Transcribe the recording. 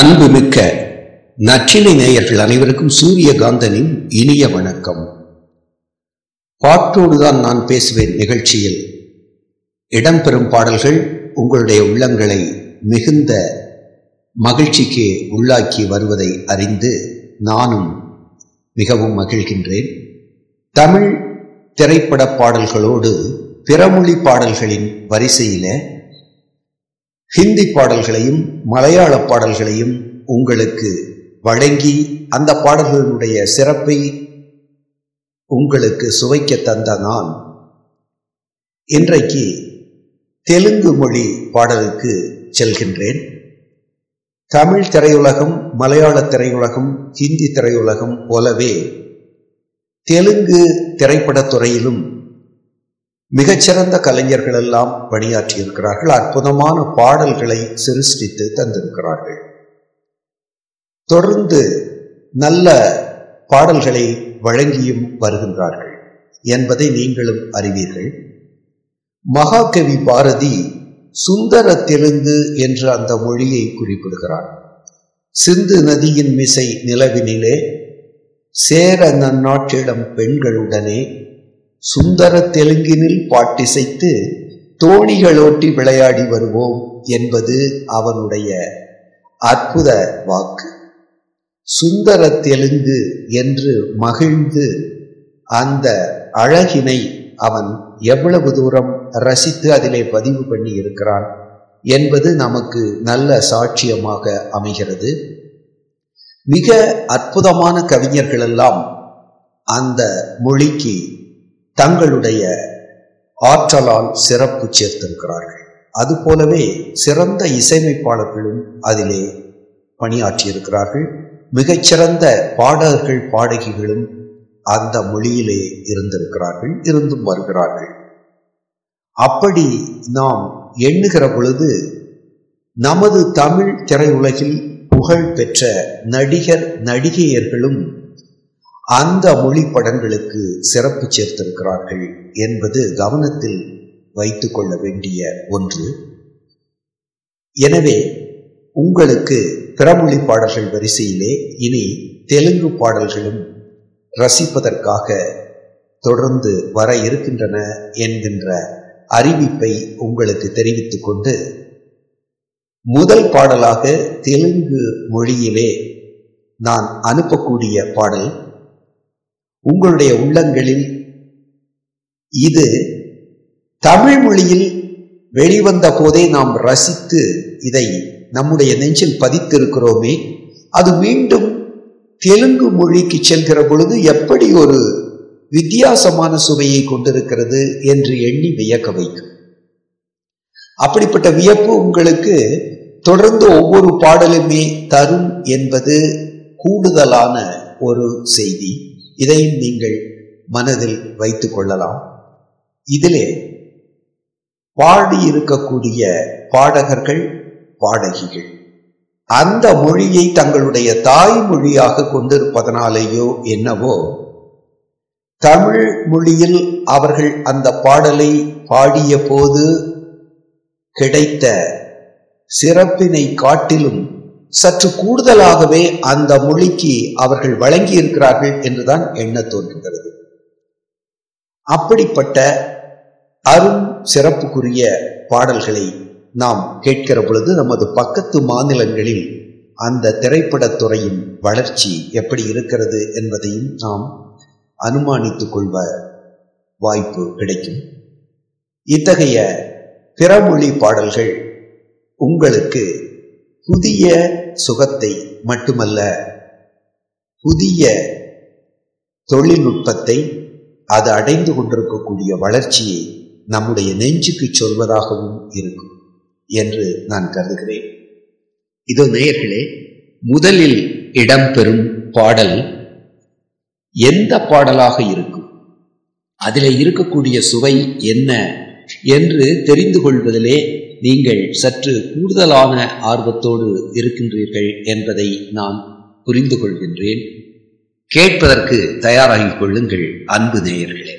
அன்புமிக்க நச்சிலை நேயர்கள் அனைவருக்கும் சூரியகாந்தனின் இனிய வணக்கம். பாட்டோடுதான் நான் பேசுவேன் நிகழ்ச்சியில். இடம்பெறும் பாடல்கள் உங்களுடைய உள்ளங்களை மிகுந்த மகிழ்ச்சிக்கு உள்ளாக்கி வருவதை அறிந்து நானும் மிகவும் மகிழ்கின்றேன். தமிழ் திரைப்பட பாடல்களோடு பிறமொழி பாடல்களின் வரிசையில ஹிந்தி பாடல்களையும் மலையாள பாடல்களையும் உங்களுக்கு வழங்கி அந்த பாடல்களுடைய சிறப்பை உங்களுக்கு சுவைக்க தந்த நான் இன்றைக்கு தெலுங்கு மொழி பாடலுக்கு செல்கின்றேன். தமிழ் திரையுலகம் மலையாள திரையுலகம் ஹிந்தி திரையுலகம் போலவே தெலுங்கு திரைப்படத்துறையிலும் மிகச்சிறந்த கலைஞர்கள் எல்லாம் பணியாற்றியிருக்கிறார்கள். அற்புதமான பாடல்களை சிருஷ்டித்து தந்திருக்கிறார்கள். தொடர்ந்து நல்ல பாடல்களை வழங்கியும் வருகின்றார்கள் என்பதை நீங்களும் அறிவீர்கள். மகாகவி பாரதி சுந்தர தெலுங்கு என்ற அந்த மொழியை குறிப்பிடுகிறார். சிந்து நதியின் மிசை நிலவினிலே சேர நன்னாட்டிடம் பெண்களுடனே சுந்தர தெலுங்கினில் பாட்டிசைத்து தோணிகளோட்டி விளையாடி வருவோம் என்பது அவனுடைய அற்புத வாக்கு. சுந்தர தெலுங்கு என்று மகிழ்ந்து அந்த அழகினை அவன் எவ்வளவு தூரம் ரசித்து அதிலே பதிவு பண்ணி இருக்கிறான் என்பது நமக்கு நல்ல சாட்சியமாக அமைகிறது. மிக அற்புதமான கவிஞர்கள் எல்லாம் அந்த மொழிக்கு தங்களுடைய ஆற்றலால் சிறப்பு சேர்த்திருக்கிறார்கள். அதுபோலவே சிறந்த இசையமைப்பாளர்களும் அதிலே பணியாற்றியிருக்கிறார்கள். மிகச்சிறந்த பாடகர்கள் பாடகிகளும் அந்த மொழியிலே இருந்திருக்கிறார்கள் இருந்தும் வருகிறார்கள். அப்படி நாம் எண்ணுகிற பொழுது நமது தமிழ் திரையுலகில் புகழ் பெற்ற நடிகர் நடிகையர்களும் அந்த மொழி படங்களுக்கு சிறப்பு சேர்த்திருக்கிறார்கள் என்பது கவனத்தில் வைத்துக் கொள்ள வேண்டிய ஒன்று. எனவே உங்களுக்கு பிறமொழி பாடல்கள் வரிசையிலே இனி தெலுங்கு பாடல்களும் ரசிப்பதற்காக தொடர்ந்து வர இருக்கின்றன என்கின்ற அறிவிப்பை உங்களுக்கு தெரிவித்துக் கொண்டு முதல் பாடலாக தெலுங்கு மொழியிலே நான் அனுப்பக்கூடிய பாடல் உங்களுடைய உள்ளங்களில் இது தமிழ் மொழியில் வெளிவந்த போதே நாம் ரசித்து இதை நம்முடைய நெஞ்சில் பதித்திருக்கிறோமே அது மீண்டும் தெலுங்கு மொழிக்கு செல்கிற பொழுது எப்படி ஒரு வித்தியாசமான சுவையை கொண்டிருக்கிறது என்று எண்ணி வியக்க வைக்கும். அப்படிப்பட்ட வியப்பு உங்களுக்கு தொடர்ந்து ஒவ்வொரு பாடலுமே தரும் என்பது கூடுதலான ஒரு செய்தி. இதையும் நீங்கள் மனதில் வைத்துக் கொள்ளலாம். இதிலே பாடியிருக்கக்கூடிய பாடகர்கள் பாடகிகள். அந்த மொழியை தங்களுடைய தாய்மொழியாக கொண்டிருப்பதனாலேயோ என்னவோ தமிழ் மொழியில் அவர்கள் அந்த பாடலை பாடிய போது கிடைத்த சிறப்பினை காட்டிலும் சற்று கூடுதலாகவே அந்த மொழிக்கு அவர்கள் வழங்கி இருக்கிறார்கள் என்றுதான் எண்ண தோன்றுகிறது. அப்படிப்பட்ட அரும் சிறப்புக்குரிய பாடல்களை நாம் கேட்கிற பொழுது நமது பக்கத்து மாநிலங்களில் அந்த திரைப்படத்துறையின் வளர்ச்சி எப்படி இருக்கிறது என்பதையும் நாம் அனுமானித்துக் கொள்வ வாய்ப்பு கிடைக்கும். இத்தகைய பிறமொழி பாடல்கள் உங்களுக்கு புதிய சுகத்தை மட்டுமல்ல புதிய தொழில்நுட்பத்தை அது அடைந்து கொண்டிருக்கக்கூடிய வளர்ச்சியை நம்முடைய நெஞ்சுக்கு சொல்வதாகவும் இருக்கும் என்று நான் கருதுகிறேன். இதோ நேயர்களே முதலில் இடம்பெறும் பாடல் எந்த பாடலாக இருக்கும்? அதில் இருக்கக்கூடிய சுவை என்ன என்று தெரிந்து கொள்வதிலே நீங்கள் சற்று கூடுதலான ஆர்வத்தோடு இருக்கின்றீர்கள் என்பதை நான் புரிந்து கொள்கின்றேன் கேட்பதற்கு தயாராகிக் கொள்ளுங்கள் அன்பு நேயர்களே.